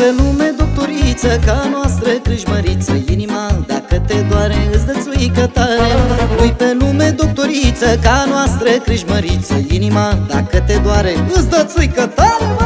crâșmăriță ca noastră crâșmăriță Inima dacă te doare îți dă țuică tare. Ui pe lume doctoriță ca noastră crâșmăriță Inima dacă te doare îți dă țuică tare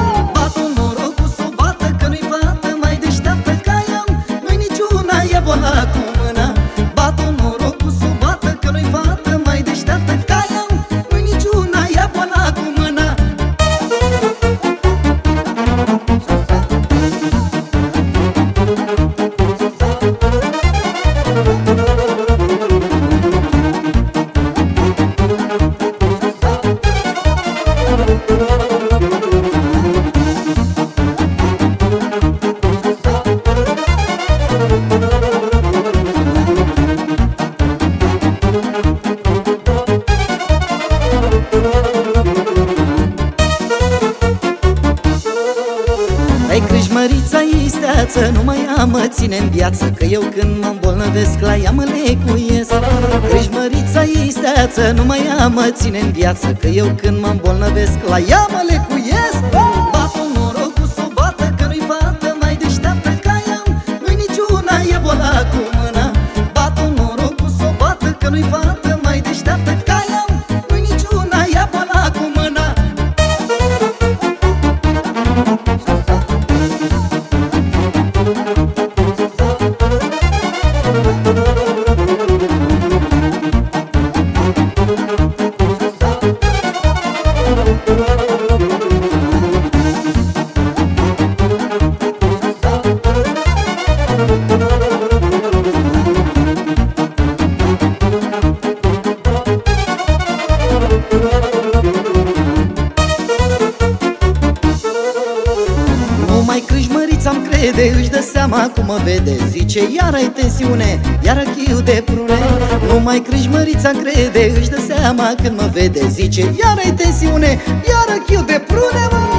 Ai crâșmărița isteață, nu mai am mă ține în viață Că eu când mă îmbolnăvesc la ea mă lecuiesc. Crâșmărița isteață, nu mai am mă ține în viață Că eu când mă îmbolnăvesc la ea mă lecuiesc Numai crâșmărița am crede Își dă seama cum mă vede. Zice iar ai tensiune, iar chiu de prune. Numai crâșmărița crede Își dă seama când mă vede. Zice iar ai tensiune, iar chiu de prune mă. Bat